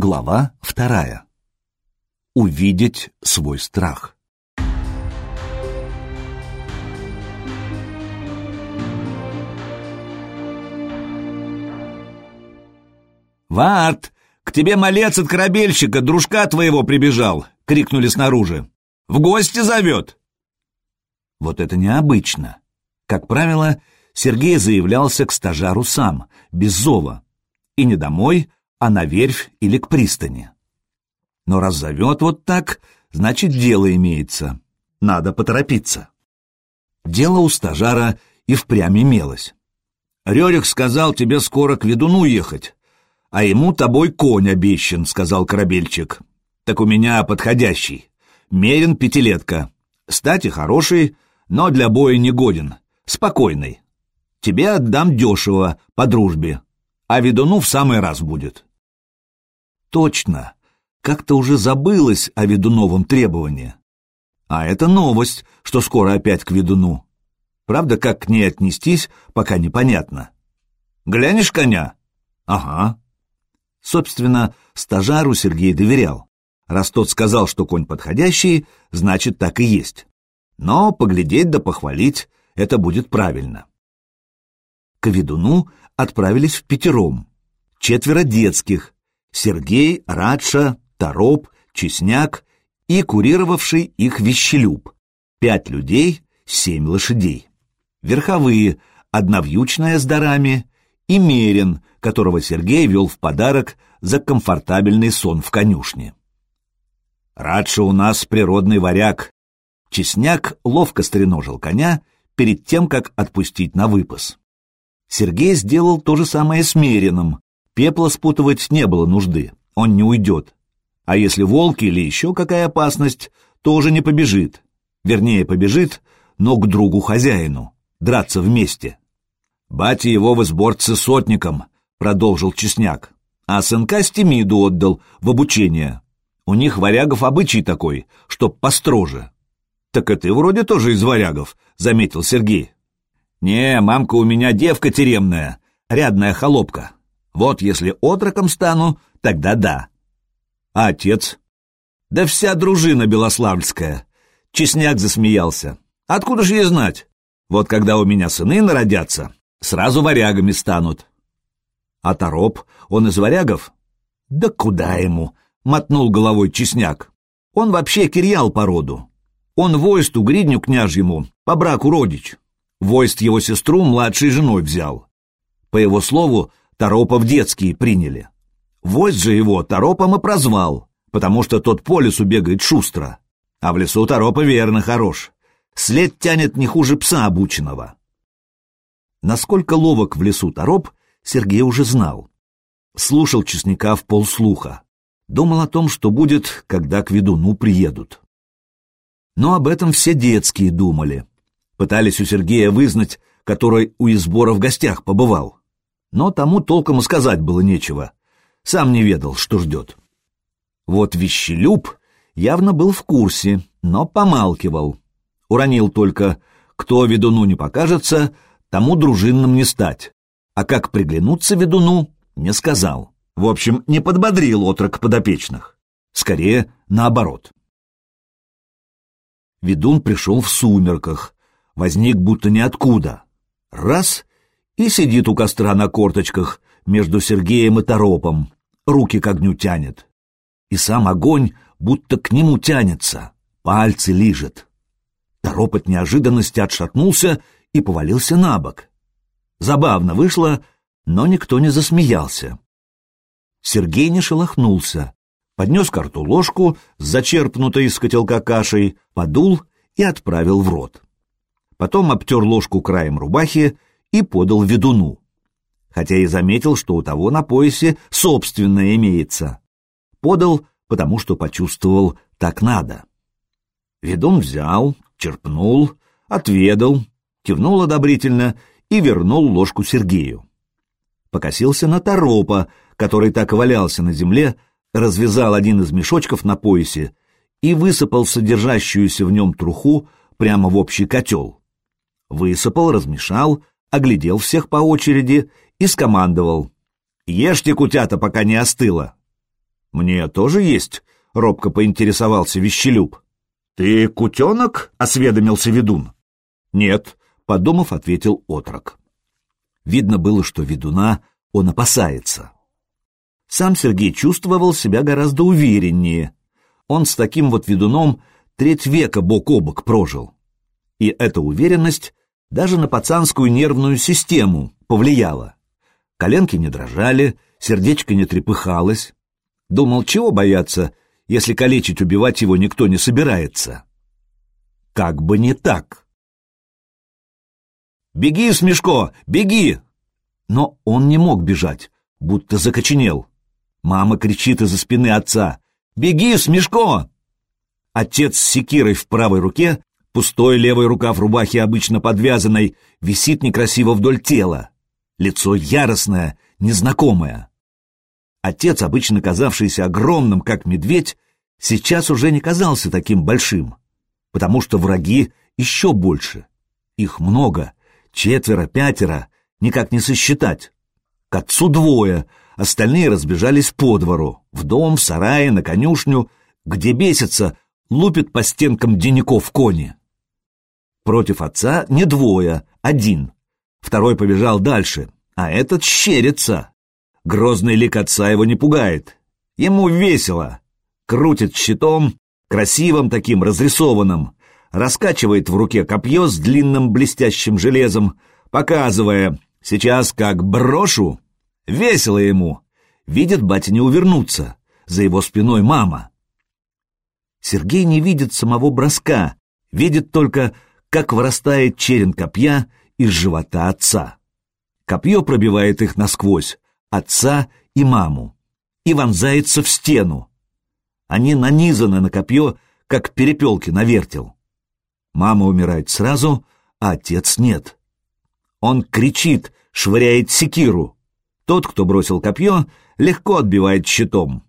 Глава вторая. Увидеть свой страх. «Варт, к тебе малец от корабельщика, дружка твоего прибежал!» — крикнули снаружи. «В гости зовет!» Вот это необычно. Как правило, Сергей заявлялся к стажару сам, без зова. И не домой, а на верфь или к пристани. Но раз зовет вот так, значит, дело имеется. Надо поторопиться. Дело у стажара и впрямь имелось. «Рерик сказал тебе скоро к ведуну ехать, а ему тобой конь обещан», — сказал корабельчик. «Так у меня подходящий. Мерен пятилетка. Стати хороший, но для боя не годен. Спокойный. Тебе отдам дешево, по дружбе, а ведуну в самый раз будет». Точно, как-то уже забылось о ведуновом требовании. А это новость, что скоро опять к ведуну. Правда, как к ней отнестись, пока непонятно. «Глянешь коня?» «Ага». Собственно, стажару Сергей доверял. Раз тот сказал, что конь подходящий, значит, так и есть. Но поглядеть да похвалить — это будет правильно. К ведуну отправились в пятером. Четверо детских, Сергей, Радша, Тороп, Чесняк и курировавший их вещелюб. Пять людей, семь лошадей. Верховые, одна вьючная с дарами, и Мерин, которого Сергей вел в подарок за комфортабельный сон в конюшне. Радша у нас природный варяг. Чесняк ловко стреножил коня перед тем, как отпустить на выпас. Сергей сделал то же самое с Мерином, Пепла спутывать не было нужды, он не уйдет. А если волки или еще какая опасность, то уже не побежит. Вернее, побежит, но к другу-хозяину, драться вместе. «Батя его в изборце сотником», — продолжил Чесняк, «а сынка Стемиду отдал в обучение. У них варягов обычай такой, чтоб построже». «Так и ты вроде тоже из варягов», — заметил Сергей. «Не, мамка у меня девка теремная, рядная холопка, вот если отроком стану, тогда да. А отец? Да вся дружина белославльская. Чесняк засмеялся. Откуда же ей знать? Вот когда у меня сыны народятся, сразу варягами станут. А Тороп, он из варягов? Да куда ему? Мотнул головой Чесняк. Он вообще кирьял по роду. Он войсту гридню княжьему, по браку родич. Войст его сестру младшей женой взял. По его слову, Торопа в детские приняли. Вождь же его Торопом и прозвал, потому что тот по лесу бегает шустро. А в лесу Торопа верно хорош. След тянет не хуже пса обученного. Насколько ловок в лесу Тороп, Сергей уже знал. Слушал честняка в полслуха. Думал о том, что будет, когда к ведуну приедут. Но об этом все детские думали. Пытались у Сергея вызнать, который у избора в гостях побывал но тому толком сказать было нечего. Сам не ведал, что ждет. Вот Вещелюб явно был в курсе, но помалкивал. Уронил только «кто ведуну не покажется, тому дружинным не стать». А как приглянуться ведуну, не сказал. В общем, не подбодрил отрок подопечных. Скорее, наоборот. Ведун пришел в сумерках, возник будто ниоткуда. Раз и сидит у костра на корточках между Сергеем и Торопом, руки к огню тянет. И сам огонь будто к нему тянется, пальцы лижет. Тороп от неожиданности отшатнулся и повалился на бок. Забавно вышло, но никто не засмеялся. Сергей не шелохнулся, поднес карту ложку с зачерпнутой из котелка кашей, подул и отправил в рот. Потом обтер ложку краем рубахи и подал ведуну. Хотя и заметил, что у того на поясе собственное имеется. Подал, потому что почувствовал «так надо». Ведун взял, черпнул, отведал, кивнул одобрительно и вернул ложку Сергею. Покосился на торопа, который так валялся на земле, развязал один из мешочков на поясе и высыпал содержащуюся в нем труху прямо в общий котел. Высыпал, размешал, оглядел всех по очереди и скомандовал. «Ешьте, кутята, пока не остыло!» Мне тоже есть, робко поинтересовался Вещелюб. Ты кутенок? осведомился ведун. Нет, подумав, ответил отрок. Видно было, что ведуна он опасается. Сам Сергей чувствовал себя гораздо увереннее. Он с таким вот ведуном треть века бок о бок прожил. И эта уверенность даже на пацанскую нервную систему повлияла. Коленки не дрожали, сердечко не трепыхалось. Думал, чего бояться, если калечить, убивать его никто не собирается. Как бы не так. «Беги, Смешко, беги!» Но он не мог бежать, будто закоченел. Мама кричит из-за спины отца. «Беги, Смешко!» Отец с секирой в правой руке, пустой левой рукав рубахи обычно подвязанной, висит некрасиво вдоль тела. Лицо яростное, незнакомое. Отец, обычно казавшийся огромным, как медведь, сейчас уже не казался таким большим, потому что враги еще больше. Их много, четверо, пятеро, никак не сосчитать. К отцу двое, остальные разбежались по двору, в дом, в сарае, на конюшню, где бесится, лупит по стенкам денников кони. Против отца не двое, один. Второй побежал дальше, а этот щерится. Грозный лик отца его не пугает. Ему весело. Крутит щитом, красивым таким, разрисованным, раскачивает в руке копье с длинным блестящим железом, показывая, сейчас как брошу. Весело ему. Видит батя не увернуться. За его спиной мама. Сергей не видит самого броска, видит только, как вырастает черен копья из живота отца. Копье пробивает их насквозь, отца и маму, и вонзается в стену. Они нанизаны на копье, как перепелки на вертел. Мама умирает сразу, а отец нет. Он кричит, швыряет секиру. Тот, кто бросил копье, легко отбивает щитом.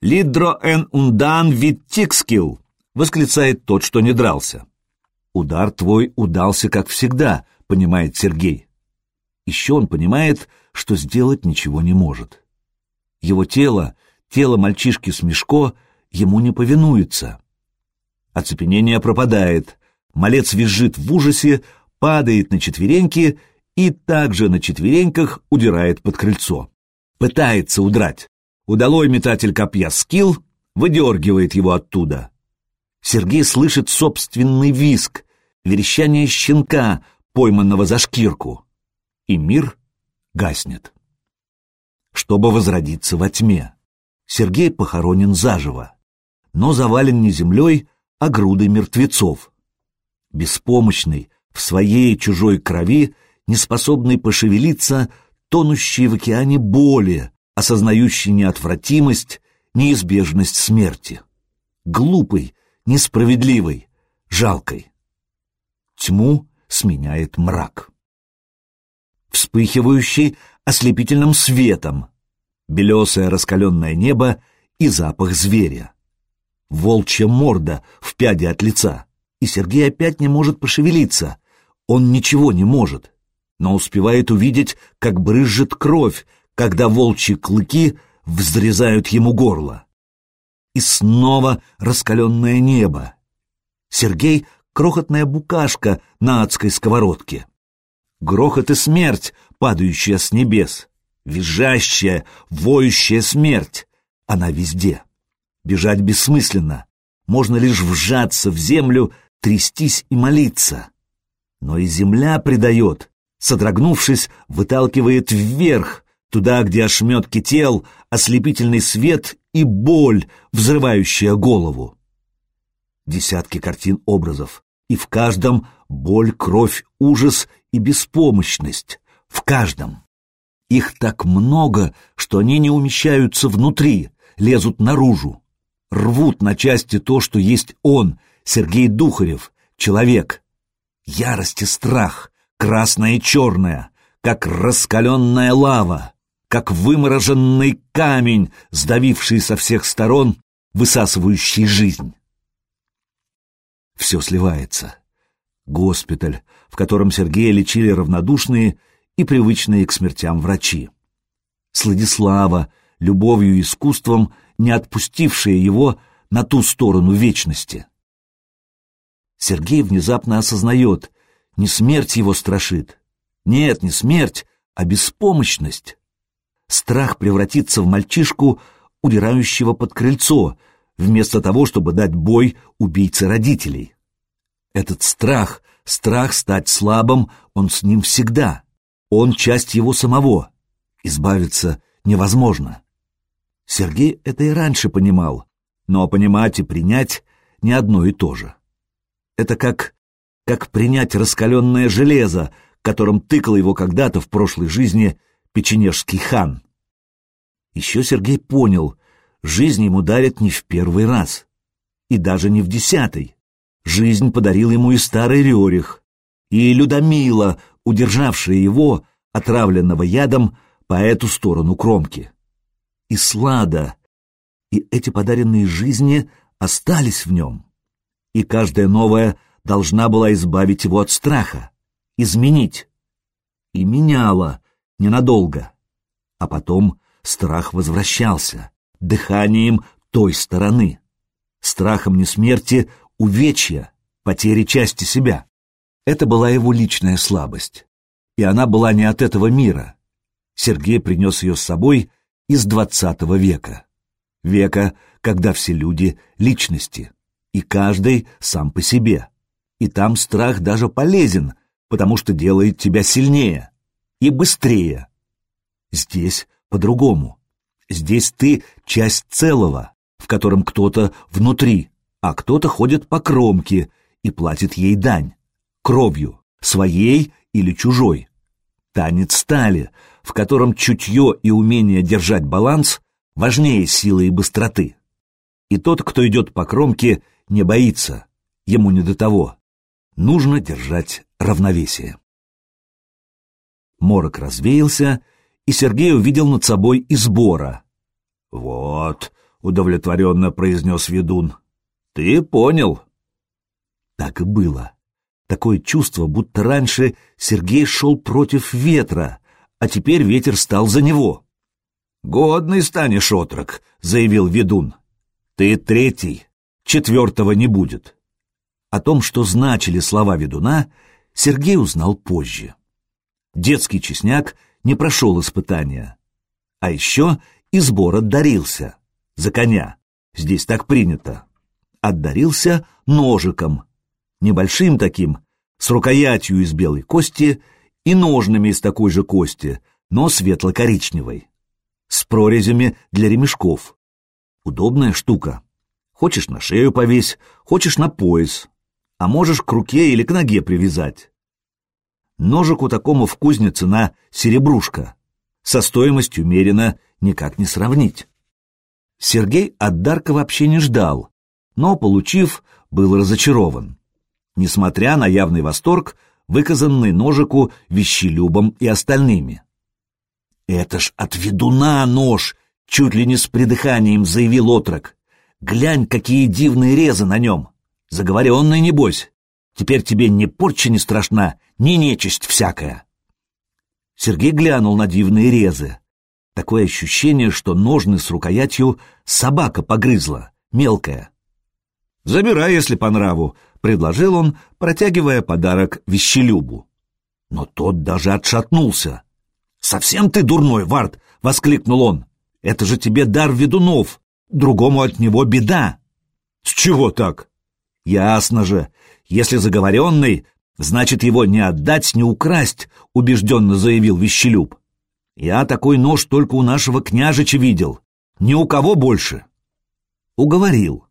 «Лидро эн ундан виттикскил!» — восклицает тот, что не дрался. «Удар твой удался, как всегда», — понимает Сергей. Еще он понимает, что сделать ничего не может. Его тело, тело мальчишки Смешко, ему не повинуется. Оцепенение пропадает, малец визжит в ужасе, падает на четвереньки и также на четвереньках удирает под крыльцо. Пытается удрать. Удалой метатель копья скилл выдергивает его оттуда. Сергей слышит собственный виск, верещание щенка, пойманного за шкирку. И мир гаснет. Чтобы возродиться во тьме. Сергей похоронен заживо, но завален не землей, а грудой мертвецов. Беспомощный, в своей чужой крови, неспособный пошевелиться, тонущий в океане боли, осознающий неотвратимость, неизбежность смерти. Глупый, несправедливый, жалкой. Тьму сменяет мрак. Вспыхивающий ослепительным светом, белесое раскаленное небо и запах зверя. Волчья морда в пяде от лица, и Сергей опять не может пошевелиться. Он ничего не может, но успевает увидеть, как брызжет кровь, когда волчьи клыки взрезают ему горло. И снова раскаленное небо. Сергей — крохотная букашка на адской сковородке. Грохот и смерть, падающая с небес. Визжащая, воющая смерть. Она везде. Бежать бессмысленно. Можно лишь вжаться в землю, трястись и молиться. Но и земля предает, содрогнувшись, выталкивает вверх, туда, где ошметки тел, ослепительный свет и боль, взрывающая голову. Десятки картин образов, и в каждом боль, кровь, ужас и беспомощность. В каждом. Их так много, что они не умещаются внутри, лезут наружу. Рвут на части то, что есть он, Сергей Духарев, человек. Ярость и страх, красное и черное, как раскаленная лава как вымороженный камень, сдавивший со всех сторон, высасывающий жизнь. Все сливается. Госпиталь, в котором Сергея лечили равнодушные и привычные к смертям врачи. Сладислава, любовью и искусством, не отпустившее его на ту сторону вечности. Сергей внезапно осознает, не смерть его страшит. Нет, не смерть, а беспомощность. Страх превратиться в мальчишку, удирающего под крыльцо, вместо того, чтобы дать бой убийце родителей. Этот страх, страх стать слабым, он с ним всегда. Он часть его самого. Избавиться невозможно. Сергей это и раньше понимал, но понимать и принять не одно и то же. Это как, как принять раскаленное железо, которым тыкал его когда-то в прошлой жизни печенежский хан. Еще Сергей понял, жизнь ему дарит не в первый раз, и даже не в десятый. Жизнь подарил ему и старый Рерих, и Людомила, удержавшая его, отравленного ядом, по эту сторону кромки. И Слада, и эти подаренные жизни остались в нем. И каждая новая должна была избавить его от страха, изменить. И меняла ненадолго. А потом страх возвращался, дыханием той стороны. Страхом не смерти, увечья, потери части себя. Это была его личная слабость. И она была не от этого мира. Сергей принес ее с собой из двадцатого века. Века, когда все люди — личности, и каждый сам по себе. И там страх даже полезен, потому что делает тебя сильнее и быстрее. Здесь по-другому. Здесь ты часть целого, в котором кто-то внутри, а кто-то ходит по кромке и платит ей дань, кровью, своей или чужой. Танец стали, в котором чутье и умение держать баланс важнее силы и быстроты. И тот, кто идет по кромке, не боится, ему не до того. Нужно держать равновесие. Морок развеялся, и Сергей увидел над собой избора. «Вот», — удовлетворенно произнес ведун, — «ты понял». Так и было. Такое чувство, будто раньше Сергей шел против ветра, а теперь ветер стал за него. «Годный станешь, отрок», — заявил ведун. «Ты третий, четвертого не будет». О том, что значили слова ведуна, Сергей узнал позже. Детский честняк не прошел испытания. А еще и сбор отдарился. За коня. Здесь так принято. Отдарился ножиком. Небольшим таким, с рукоятью из белой кости и ножными из такой же кости, но светло-коричневой. С прорезями для ремешков. Удобная штука. Хочешь на шею повесь, хочешь на пояс, а можешь к руке или к ноге привязать. Ножику такому в кузне цена серебрушка. Со стоимостью мерено никак не сравнить. Сергей от Дарка вообще не ждал, но, получив, был разочарован. Несмотря на явный восторг, выказанный ножику вещелюбом и остальными. «Это ж от ведуна нож!» — чуть ли не с придыханием заявил отрок. «Глянь, какие дивные резы на нем! Заговоренный, небось! Теперь тебе ни порча не страшна, ни нечисть всякая. Сергей глянул на дивные резы. Такое ощущение, что ножны с рукоятью собака погрызла, мелкая. «Забирай, если по нраву», — предложил он, протягивая подарок вещелюбу. Но тот даже отшатнулся. «Совсем ты дурной, Вард!» — воскликнул он. «Это же тебе дар ведунов, другому от него беда!» «С чего так?» «Ясно же, если заговоренный, значит его не отдать, не украсть, убежденно заявил Вещелюб. Я такой нож только у нашего княжича видел. Ни у кого больше. Уговорил.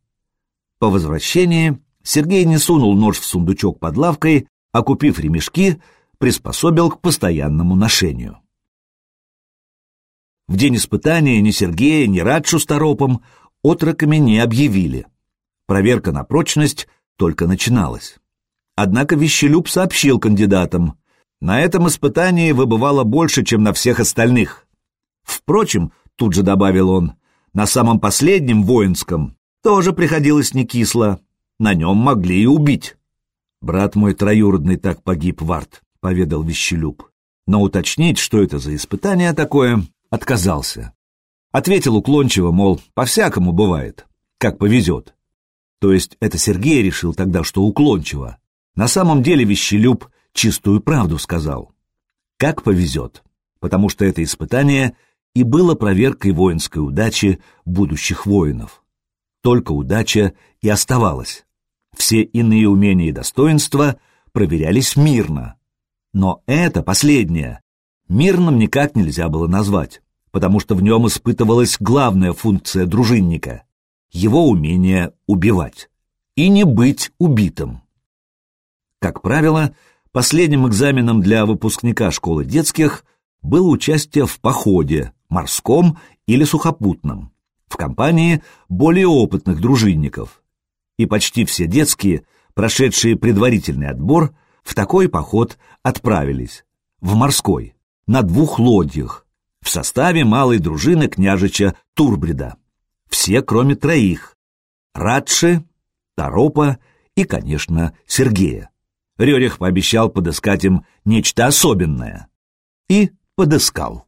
По возвращении Сергей не сунул нож в сундучок под лавкой, а купив ремешки, приспособил к постоянному ношению. В день испытания ни Сергея, ни Радшу с Торопом отроками не объявили. Проверка на прочность только начиналось. Однако Вещелюб сообщил кандидатам, на этом испытании выбывало больше, чем на всех остальных. Впрочем, тут же добавил он, на самом последнем воинском тоже приходилось не кисло, на нем могли и убить. Брат мой троюродный так погиб, Варт, поведал Вещелюб, но уточнить, что это за испытание такое, отказался. Ответил уклончиво, мол, по-всякому бывает, как повезет. То есть это Сергей решил тогда, что уклончиво. На самом деле Вещелюб чистую правду сказал. Как повезет, потому что это испытание и было проверкой воинской удачи будущих воинов. Только удача и оставалась. Все иные умения и достоинства проверялись мирно. Но это последнее. Мирным никак нельзя было назвать, потому что в нем испытывалась главная функция дружинника — его умение убивать и не быть убитым. Как правило, последним экзаменом для выпускника школы детских было участие в походе, морском или сухопутном, в компании более опытных дружинников. И почти все детские, прошедшие предварительный отбор, в такой поход отправились, в морской, на двух лодьях, в составе малой дружины княжича Турбрида. Все, кроме троих — Радши, Торопа и, конечно, Сергея. Рерих пообещал подыскать им нечто особенное. И подыскал.